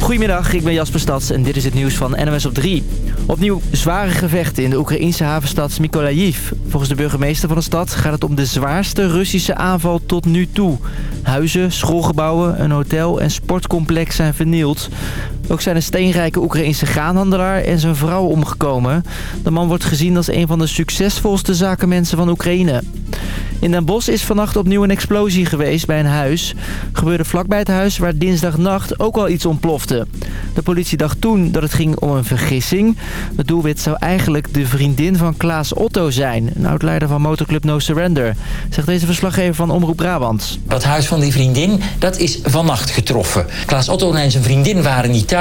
Goedemiddag, ik ben Jasper Stads en dit is het nieuws van NMS op 3. Opnieuw zware gevechten in de Oekraïnse havenstad Mykolaiv. Volgens de burgemeester van de stad gaat het om de zwaarste Russische aanval tot nu toe. Huizen, schoolgebouwen, een hotel en sportcomplex zijn vernield. Ook zijn een steenrijke Oekraïnse graanhandelaar en zijn vrouw omgekomen. De man wordt gezien als een van de succesvolste zakenmensen van Oekraïne. In Den Bosch is vannacht opnieuw een explosie geweest bij een huis. Gebeurde vlakbij het huis waar dinsdagnacht ook al iets ontplofte. De politie dacht toen dat het ging om een vergissing. Het doelwit zou eigenlijk de vriendin van Klaas Otto zijn. Een oud-leider van motorclub No Surrender. Zegt deze verslaggever van Omroep Brabant. Dat huis van die vriendin, dat is vannacht getroffen. Klaas Otto en zijn vriendin waren niet thuis...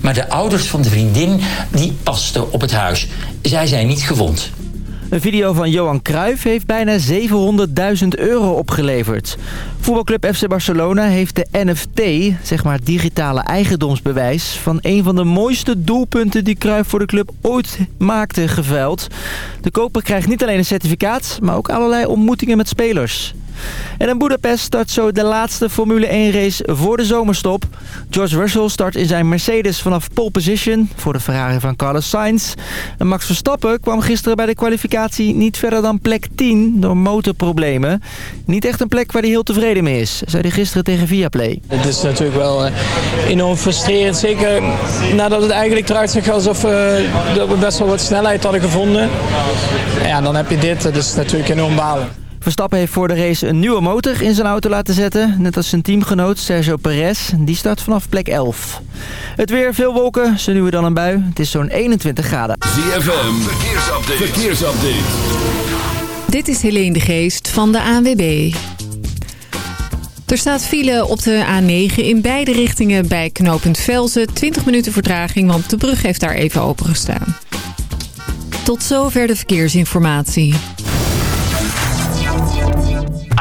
maar de ouders van de vriendin, die pasten op het huis. Zij zijn niet gewond. Een video van Johan Cruijff heeft bijna 700.000 euro opgeleverd. Voetbalclub FC Barcelona heeft de NFT, zeg maar digitale eigendomsbewijs... van een van de mooiste doelpunten die Cruijff voor de club ooit maakte geveild. De koper krijgt niet alleen een certificaat, maar ook allerlei ontmoetingen met spelers. En in Budapest start zo de laatste Formule 1 race voor de zomerstop. George Russell start in zijn Mercedes vanaf pole position voor de Ferrari van Carlos Sainz. En Max Verstappen kwam gisteren bij de kwalificatie niet verder dan plek 10 door motorproblemen. Niet echt een plek waar hij heel tevreden mee is, zei hij gisteren tegen Viaplay. Het is natuurlijk wel uh, enorm frustrerend. Zeker nadat het eigenlijk eruit zag alsof dat we best wel wat snelheid hadden gevonden. Ja, dan heb je dit. Dat is natuurlijk enorm balen. Verstappen heeft voor de race een nieuwe motor in zijn auto laten zetten. Net als zijn teamgenoot Sergio Perez. Die start vanaf plek 11. Het weer, veel wolken, zo nu dan een bui. Het is zo'n 21 graden. ZFM, verkeersupdate. verkeersupdate. Dit is Helene de Geest van de ANWB. Er staat file op de A9 in beide richtingen bij knooppunt Velzen. 20 minuten vertraging, want de brug heeft daar even opengestaan. Tot zover de verkeersinformatie.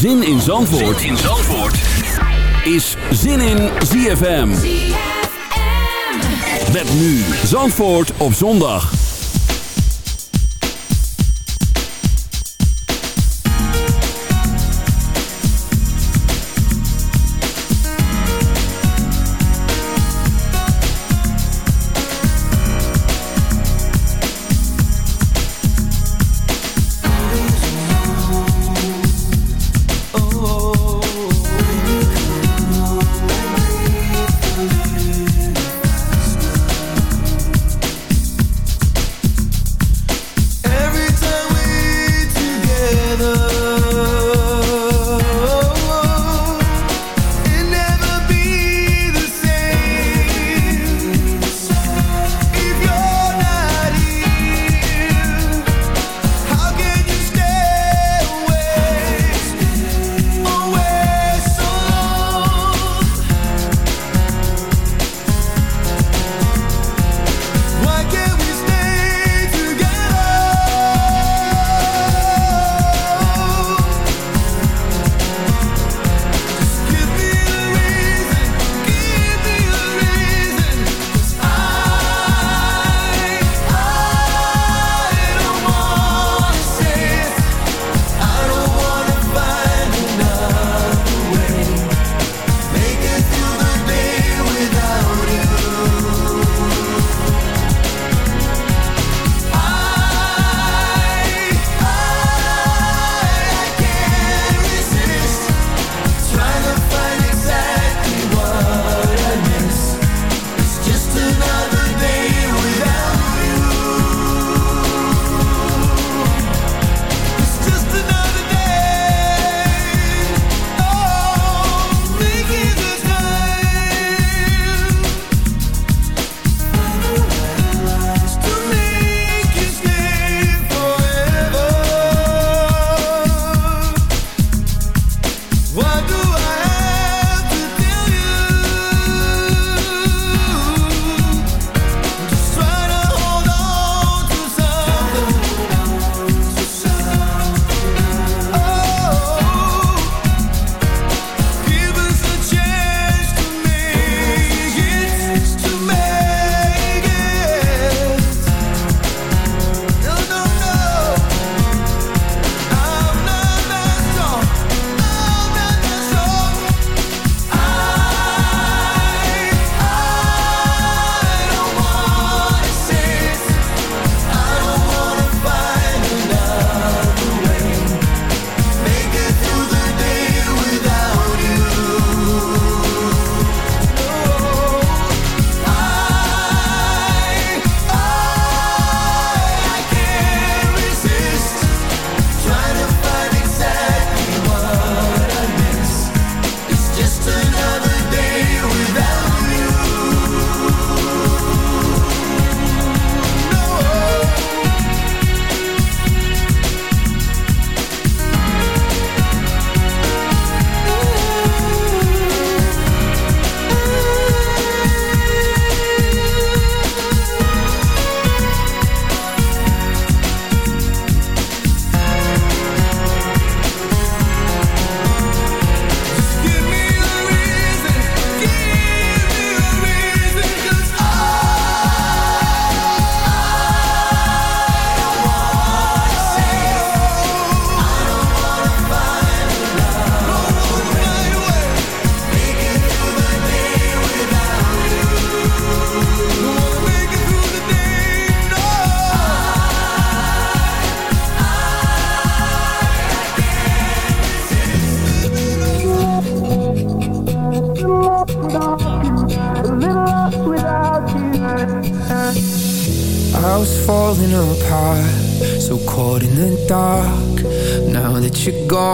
Zin in Zandvoort, zin in Zandvoort. is Zin in ZFM. ZFM. Met nu Zandvoort op zondag.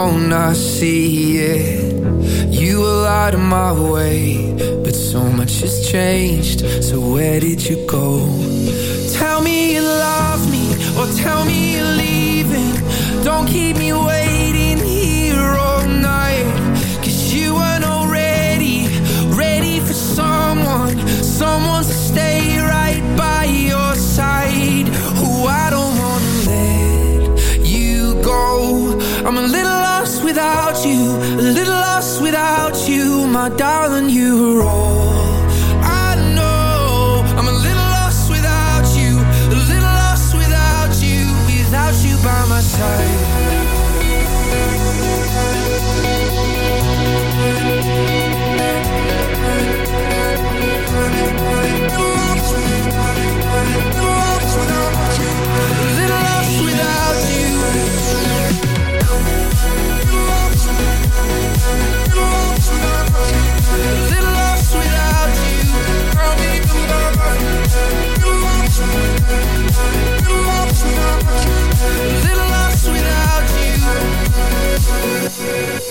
Gone, I see it. You were out of my way, but so much has changed. So where did you go? Tell me you love me, or tell me you're leaving. Don't keep me waiting here all night. Cause you weren't already ready for someone, someone to stay right by your side. Who I don't wanna let you go. I'm a little without you, a little lost without you, my darling. You're all I know. I'm a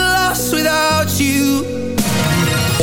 lost without you.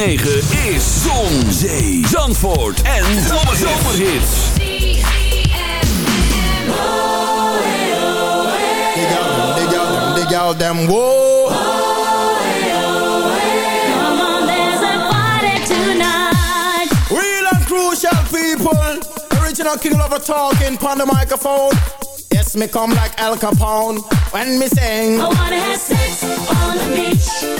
9 is Zon, Zee, Zandvoort en Zomerhits. Dig out them hey. Come on, there's a party tonight. Real and crucial people. Original King Lover talking on the microphone. Yes, me come like Al Capone when me sing. I wanna have sex on the beach.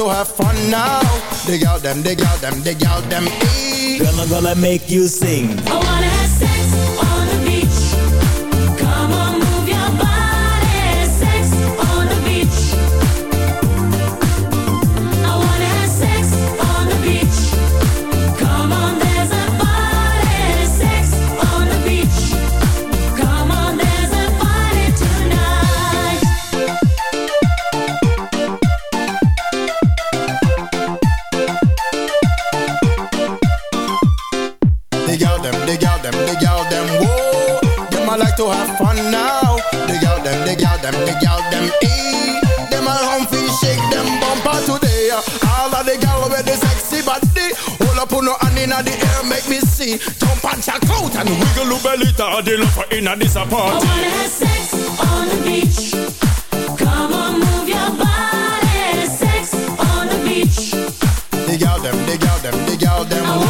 to have fun now. Dig out them, dig out them, dig out them. Eh. Drummer gonna make you sing. I wanna Jump and wiggle your belly to the in a disappoint. I wanna have sex on the beach. Come on, move your body. Sex on the beach. Dig out them, dig out them, dig out them.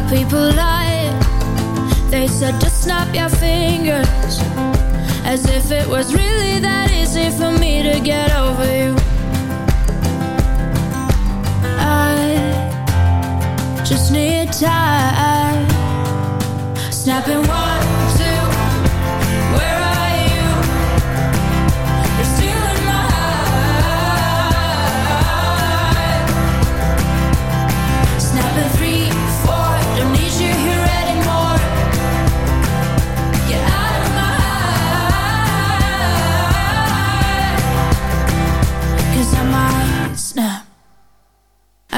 Out people lie. They said just snap your fingers. As if it was really that easy for me to get over you. I just need time. Snapping one,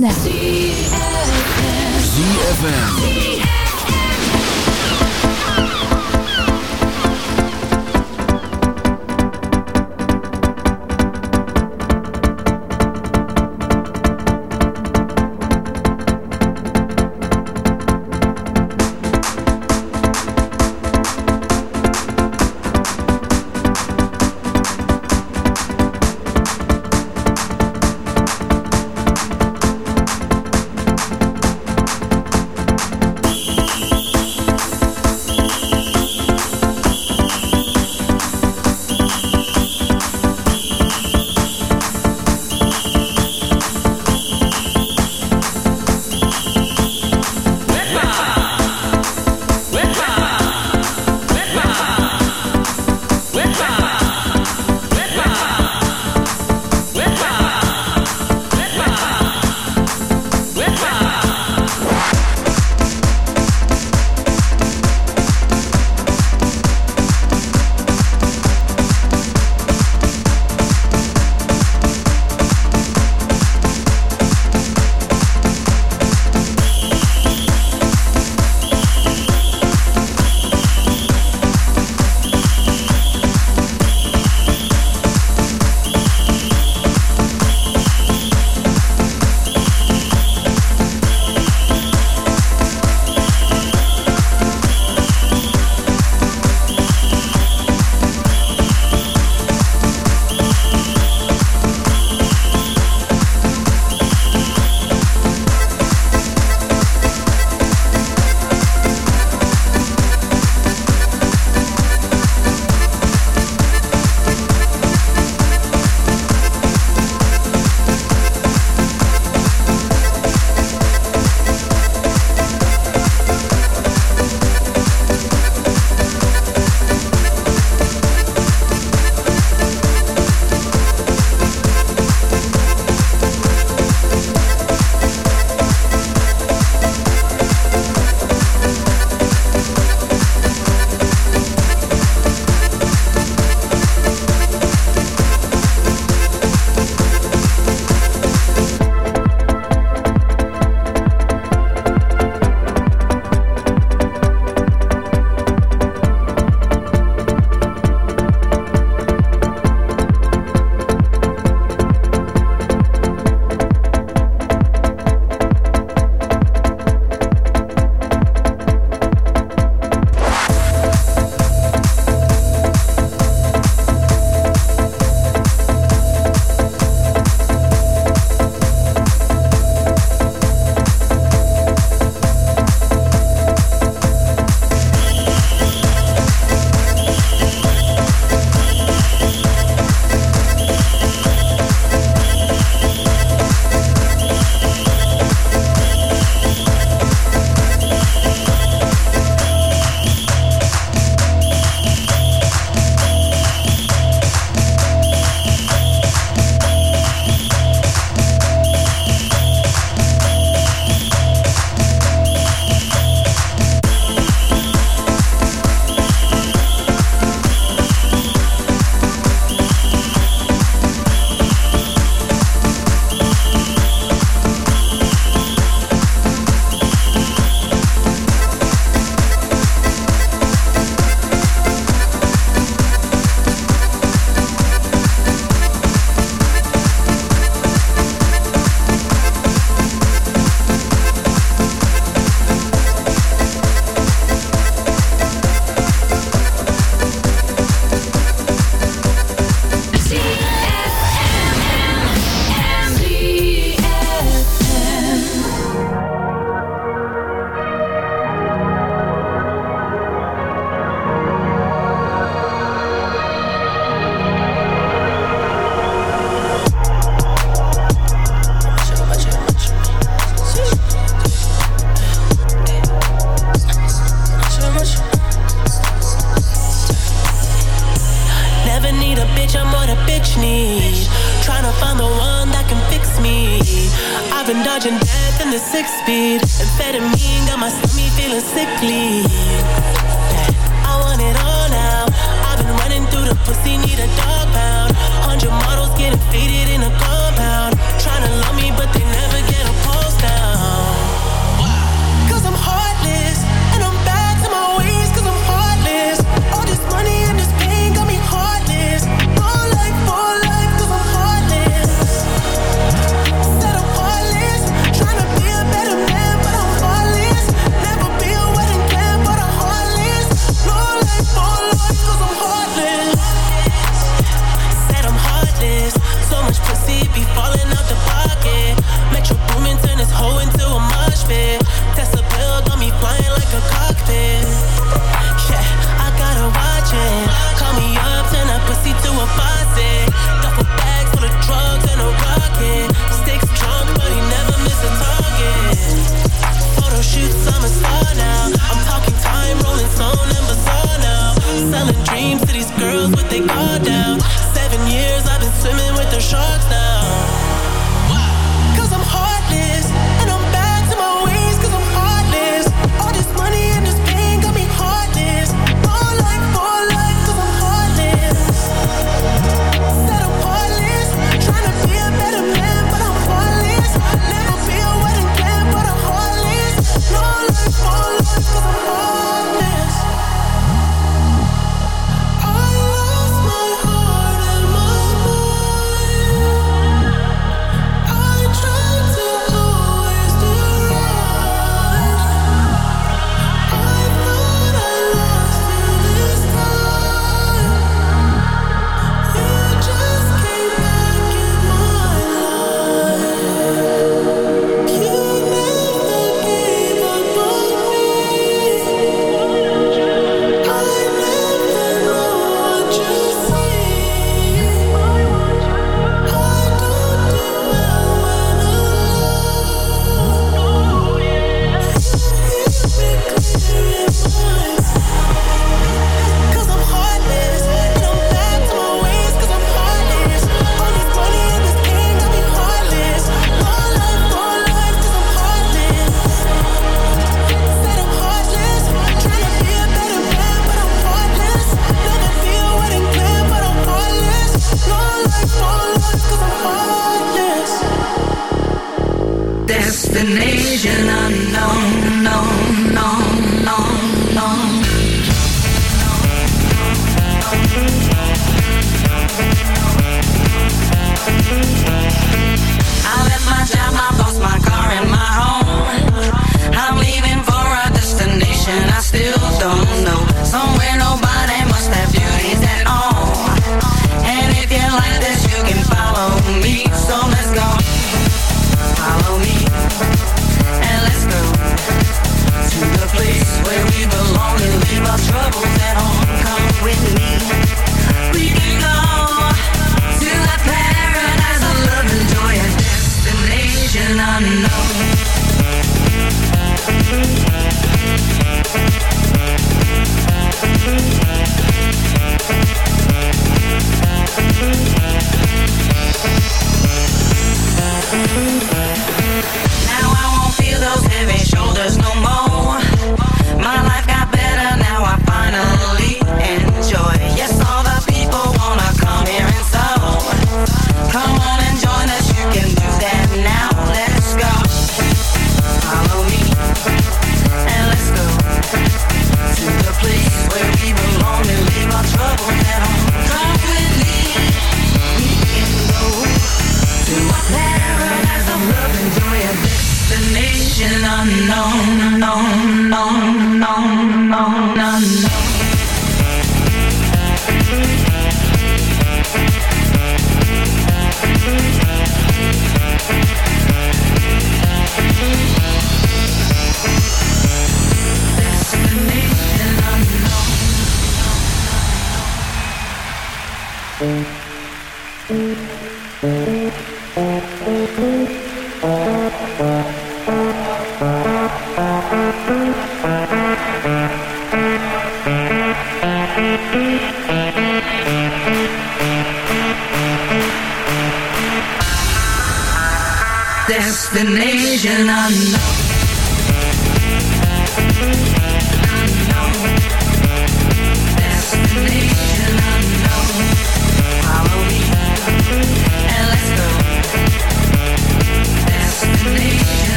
snel. ZFM.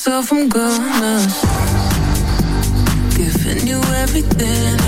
Myself I'm gonna. Giving you everything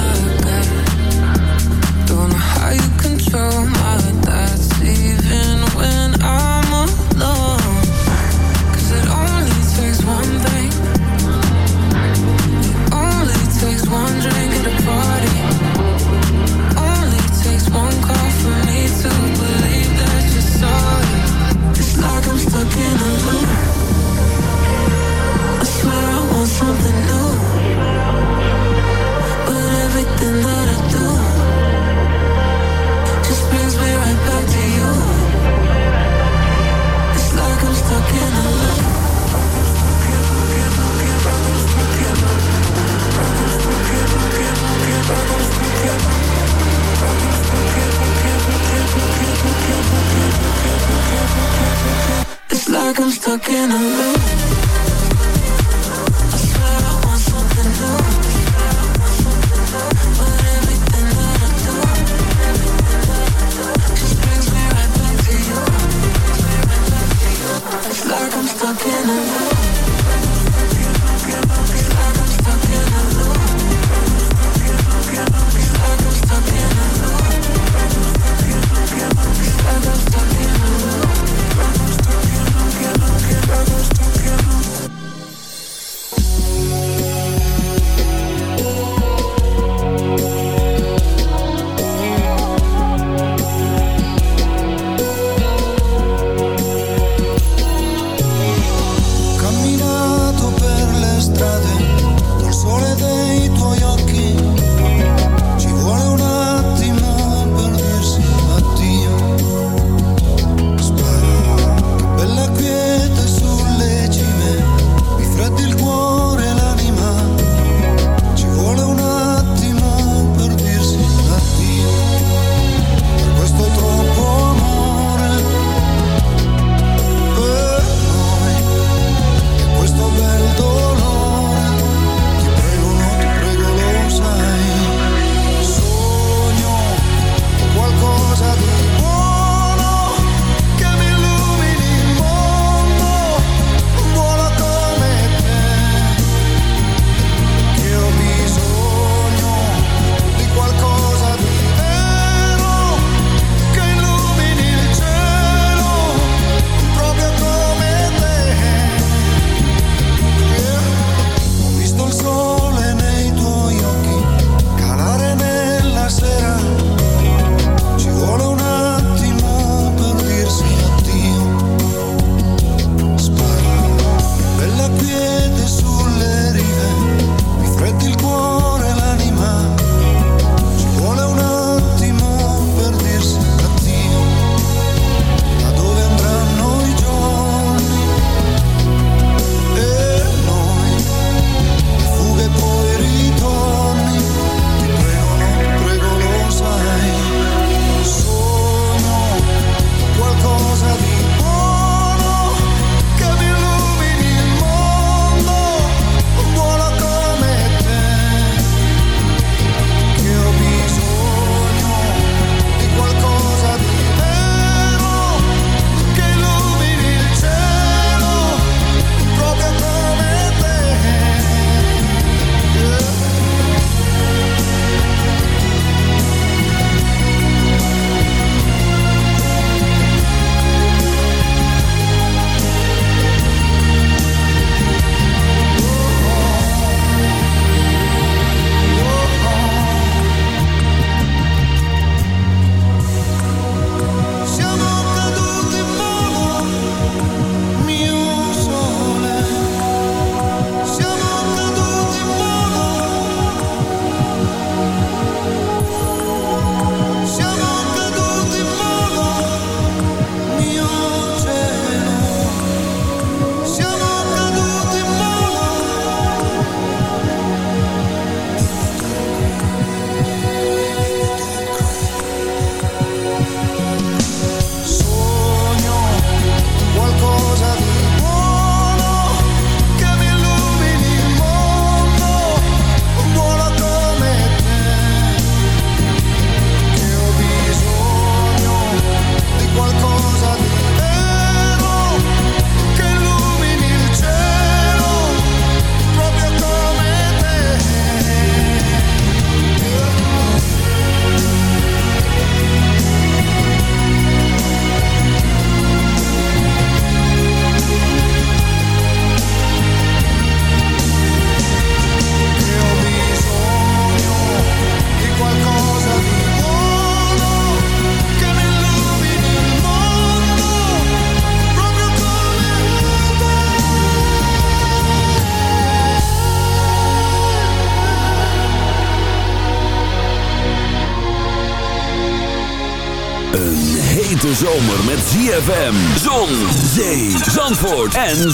zomer met ZFM, zon, zee, zandvoort en.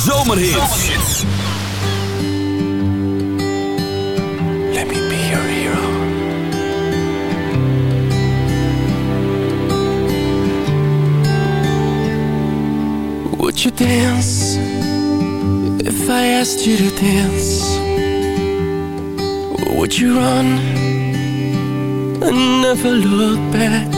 Let me be your hero. Would you dance if I asked you to dance? Would you run and never look back?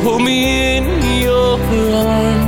Hold me in your arms